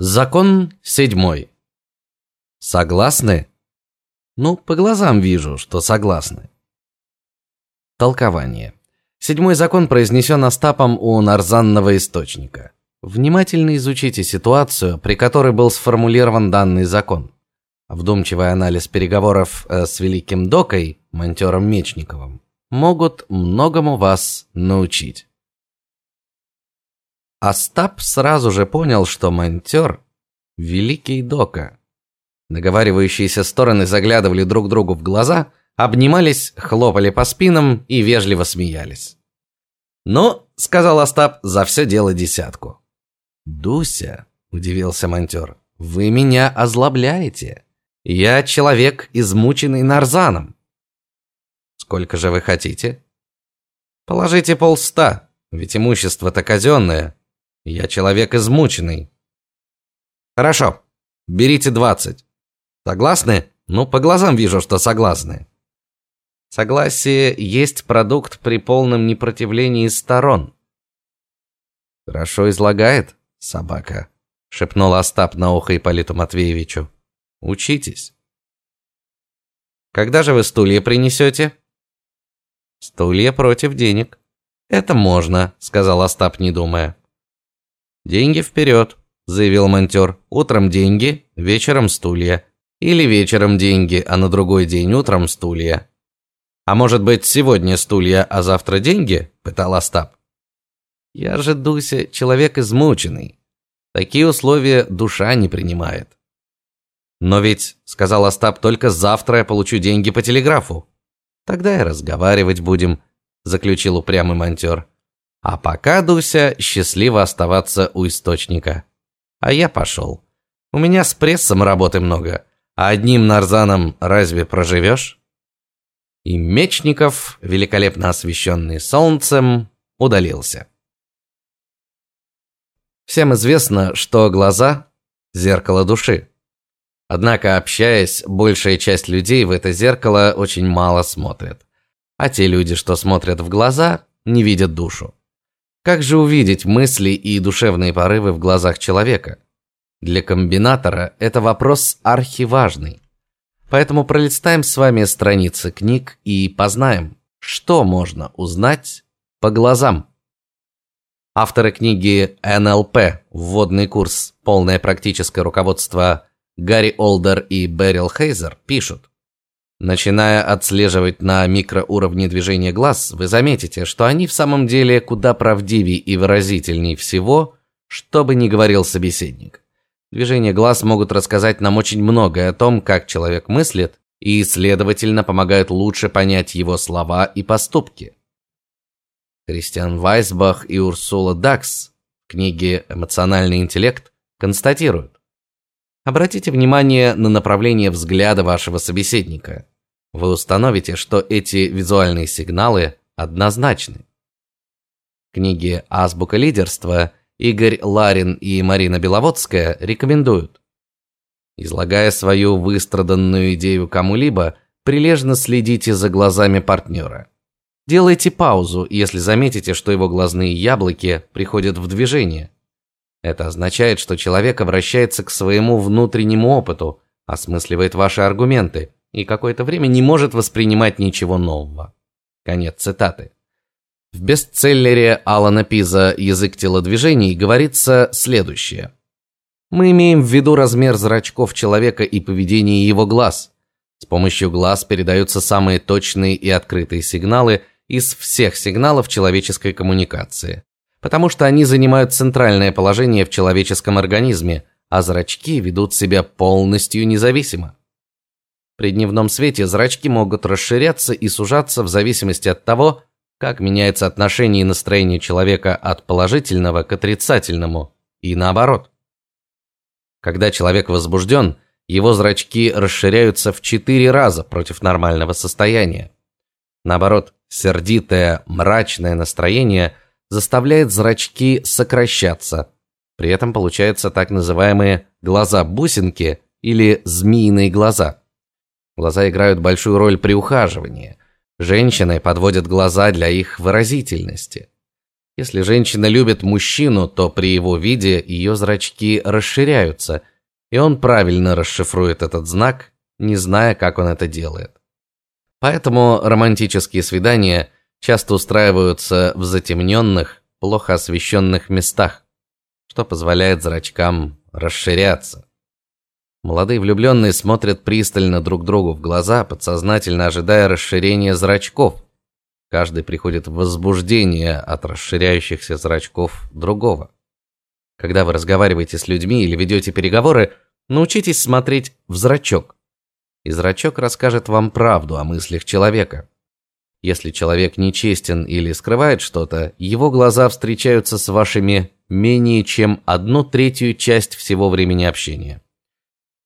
Закон седьмой. Согласны? Ну, по глазам вижу, что согласны. Толкование. Седьмой закон произнесен Остапом у нарзанного источника. Внимательно изучите ситуацию, при которой был сформулирован данный закон. Вдумчивый анализ переговоров э, с великим Докой, монтером Мечниковым, могут многому вас научить. Остап сразу же понял, что монтер – великий Дока. Наговаривающиеся стороны заглядывали друг другу в глаза, обнимались, хлопали по спинам и вежливо смеялись. "Ну", сказал Остап, "за все дело десятку". "Дуся", удивился монтер, "вы меня озлобляете. Я человек, измученный нарзаном". "Сколько же вы хотите?" "Положите полста, ведь имущество-то казенное, я человек измученный. Хорошо. Берите двадцать. Согласны? Ну, по глазам вижу, что согласны. Согласие есть продукт при полном непротивлении сторон. Хорошо излагает собака, шепнул Остап на ухо Ипполиту Матвеевичу. Учитесь. Когда же вы стулья принесете? Стулья против денег. Это можно, сказал Остап, не думая. Деньги вперед», – заявил монтер. Утром деньги, вечером стулья. Или вечером деньги, а на другой день утром стулья. А может быть, сегодня стулья, а завтра деньги? пытал Остап. Я же, Дуся, человек измученный. Такие условия душа не принимает. Но ведь, сказал Остап, только завтра я получу деньги по телеграфу. Тогда и разговаривать будем, заключил упрямый монтер. А пока, Дуся, счастливо оставаться у источника. А я пошел. У меня с прессом работы много, а одним нарзаном разве проживешь? И Мечников, великолепно освещенный солнцем, удалился. Всем известно, что глаза зеркало души. Однако, общаясь, большая часть людей в это зеркало очень мало смотрят. А те люди, что смотрят в глаза, не видят душу. Как же увидеть мысли и душевные порывы в глазах человека? Для комбинатора это вопрос архиважный. Поэтому пролистаем с вами страницы книг и познаем, что можно узнать по глазам. Авторы книги НЛП. Вводный курс. Полное практическое руководство Гарри Олдер и Берил Хейзер пишут: Начиная отслеживать на микроуровне движения глаз, вы заметите, что они в самом деле куда правдивее и выразительней всего, что бы ни говорил собеседник. Движения глаз могут рассказать нам очень многое о том, как человек мыслит, и, следовательно, помогают лучше понять его слова и поступки. Кристиан Вайсбах и Урсула Дакс в книге Эмоциональный интеллект констатируют: Обратите внимание на направление взгляда вашего собеседника. Вы установите, что эти визуальные сигналы однозначны. В книге Азбука лидерства Игорь Ларин и Марина Беловодская рекомендуют Излагая свою выстраданную идею кому-либо, прилежно следите за глазами партнера. Делайте паузу, если заметите, что его глазные яблоки приходят в движение. Это означает, что человек обращается к своему внутреннему опыту, осмысливает ваши аргументы и какое-то время не может воспринимать ничего нового. Конец цитаты. В бестселлере Алана Пиза Язык телодвижений говорится следующее: Мы имеем в виду размер зрачков человека и поведение его глаз. С помощью глаз передаются самые точные и открытые сигналы из всех сигналов человеческой коммуникации потому что они занимают центральное положение в человеческом организме, а зрачки ведут себя полностью независимо. При дневном свете зрачки могут расширяться и сужаться в зависимости от того, как меняется отношение и настроение человека от положительного к отрицательному и наоборот. Когда человек возбужден, его зрачки расширяются в четыре раза против нормального состояния. Наоборот, сердитое, мрачное настроение – заставляет зрачки сокращаться. При этом получаются так называемые глаза-бусинки или змеиные глаза. Глаза играют большую роль при ухаживании. Женщины подводят глаза для их выразительности. Если женщина любит мужчину, то при его виде ее зрачки расширяются, и он правильно расшифрует этот знак, не зная, как он это делает. Поэтому романтические свидания часто устраиваются в затемненных, плохо освещенных местах, что позволяет зрачкам расширяться. Молодые влюбленные смотрят пристально друг другу в глаза, подсознательно ожидая расширения зрачков. Каждый приходит в возбуждение от расширяющихся зрачков другого. Когда вы разговариваете с людьми или ведете переговоры, научитесь смотреть в зрачок. И зрачок расскажет вам правду о мыслях человека. Если человек нечестен или скрывает что-то, его глаза встречаются с вашими менее чем одну третью часть всего времени общения.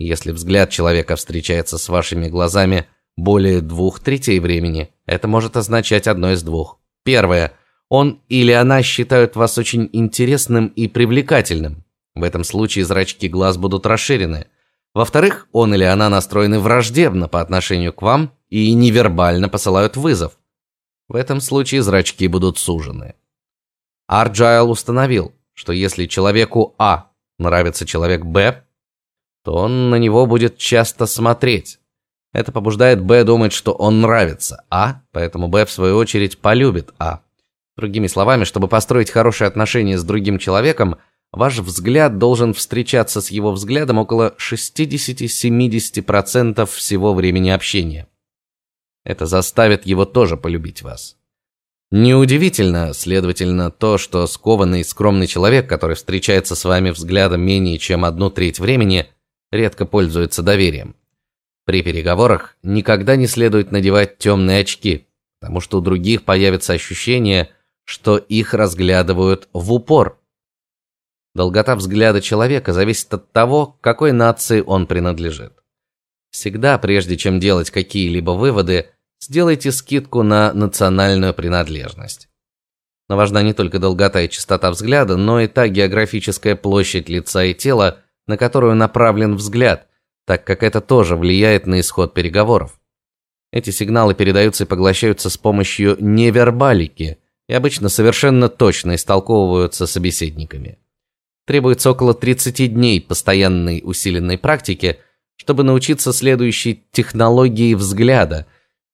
Если взгляд человека встречается с вашими глазами более двух третей времени, это может означать одно из двух. Первое. Он или она считают вас очень интересным и привлекательным. В этом случае зрачки глаз будут расширены. Во-вторых, он или она настроены враждебно по отношению к вам и невербально посылают вызов. В этом случае зрачки будут сужены. Арджайл установил, что если человеку А нравится человек Б, то он на него будет часто смотреть. Это побуждает Б думать, что он нравится А, поэтому Б в свою очередь полюбит А. Другими словами, чтобы построить хорошие отношения с другим человеком, ваш взгляд должен встречаться с его взглядом около 60-70% всего времени общения. Это заставит его тоже полюбить вас. Неудивительно, следовательно, то, что скованный скромный человек, который встречается с вами взглядом менее чем одну треть времени, редко пользуется доверием. При переговорах никогда не следует надевать темные очки, потому что у других появится ощущение, что их разглядывают в упор. Долгота взгляда человека зависит от того, к какой нации он принадлежит. Всегда, прежде чем делать какие-либо выводы, сделайте скидку на национальную принадлежность. Но важна не только долгота и частота взгляда, но и та географическая площадь лица и тела, на которую направлен взгляд, так как это тоже влияет на исход переговоров. Эти сигналы передаются и поглощаются с помощью невербалики и обычно совершенно точно истолковываются собеседниками. Требуется около 30 дней постоянной усиленной практики, чтобы научиться следующей технологии взгляда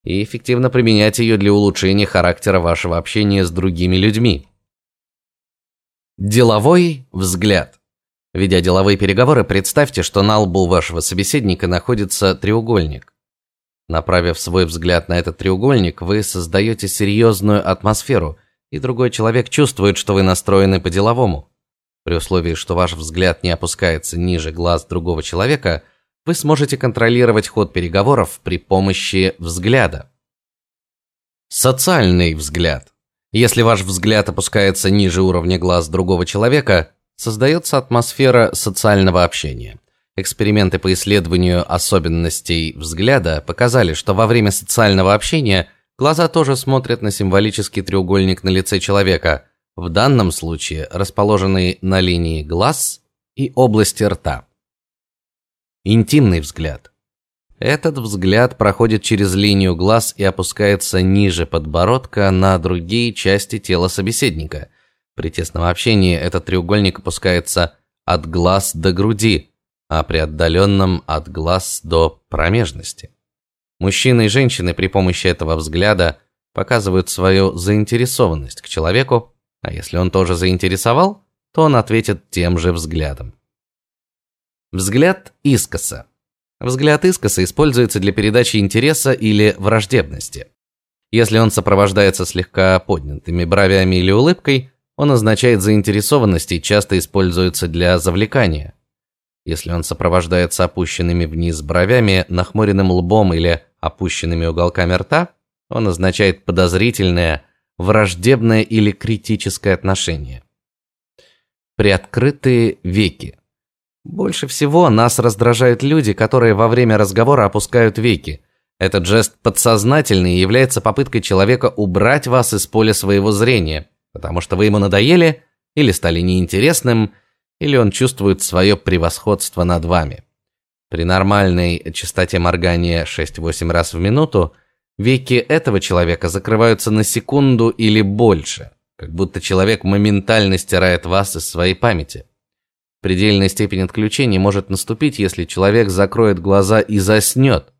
и эффективно применять ее для улучшения характера вашего общения с другими людьми. Деловой взгляд. Ведя деловые переговоры, представьте, что на лбу вашего собеседника находится треугольник. Направив свой взгляд на этот треугольник, вы создаете серьезную атмосферу, и другой человек чувствует, что вы настроены по-деловому. При условии, что ваш взгляд не опускается ниже глаз другого человека, вы сможете контролировать ход переговоров при помощи взгляда. Социальный взгляд. Если ваш взгляд опускается ниже уровня глаз другого человека, создается атмосфера социального общения. Эксперименты по исследованию особенностей взгляда показали, что во время социального общения глаза тоже смотрят на символический треугольник на лице человека, в данном случае расположенный на линии глаз и области рта. Интимный взгляд. Этот взгляд проходит через линию глаз и опускается ниже подбородка на другие части тела собеседника – при тесном общении этот треугольник опускается от глаз до груди, а при отдаленном от глаз до промежности. Мужчины и женщины при помощи этого взгляда показывают свою заинтересованность к человеку, а если он тоже заинтересовал, то он ответит тем же взглядом. Взгляд искоса. Взгляд искоса используется для передачи интереса или враждебности. Если он сопровождается слегка поднятыми бровями или улыбкой, он означает заинтересованность и часто используется для завлекания. Если он сопровождается опущенными вниз бровями, нахмуренным лбом или опущенными уголками рта, он означает подозрительное, враждебное или критическое отношение. Приоткрытые веки. Больше всего нас раздражают люди, которые во время разговора опускают веки. Этот жест подсознательный и является попыткой человека убрать вас из поля своего зрения потому что вы ему надоели или стали неинтересным, или он чувствует свое превосходство над вами. При нормальной частоте моргания 6-8 раз в минуту веки этого человека закрываются на секунду или больше. как будто человек моментально стирает вас из своей памяти. Предельная степень отключения может наступить, если человек закроет глаза и заснет.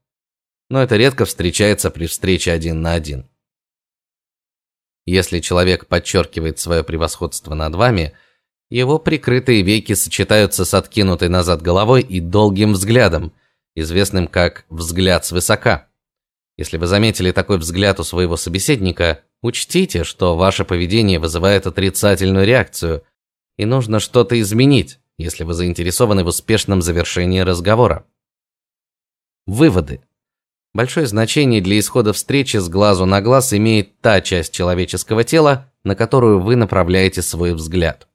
Но это редко встречается при встрече один на один. Если человек подчеркивает свое превосходство над вами, его прикрытые веки сочетаются с откинутой назад головой и долгим взглядом, известным как взгляд свысока. Если вы заметили такой взгляд у своего собеседника, учтите, что ваше поведение вызывает отрицательную реакцию, и нужно что-то изменить, если вы заинтересованы в успешном завершении разговора. Выводы. Большое значение для исхода встречи с глазу на глаз имеет та часть человеческого тела, на которую вы направляете свой взгляд.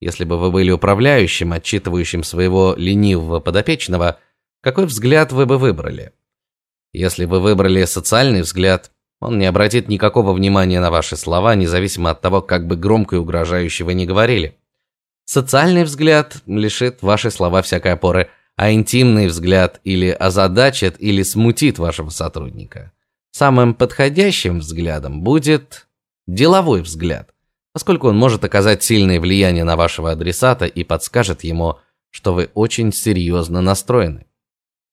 Если бы вы были управляющим, отчитывающим своего ленивого подопечного, какой взгляд вы бы выбрали? Если вы выбрали социальный взгляд, он не обратит никакого внимания на ваши слова, независимо от того, как бы громко и угрожающе вы ни говорили. Социальный взгляд лишит ваши слова всякой опоры, а интимный взгляд или озадачит, или смутит вашего сотрудника. Самым подходящим взглядом будет деловой взгляд, поскольку он может оказать сильное влияние на вашего адресата и подскажет ему, что вы очень серьезно настроены.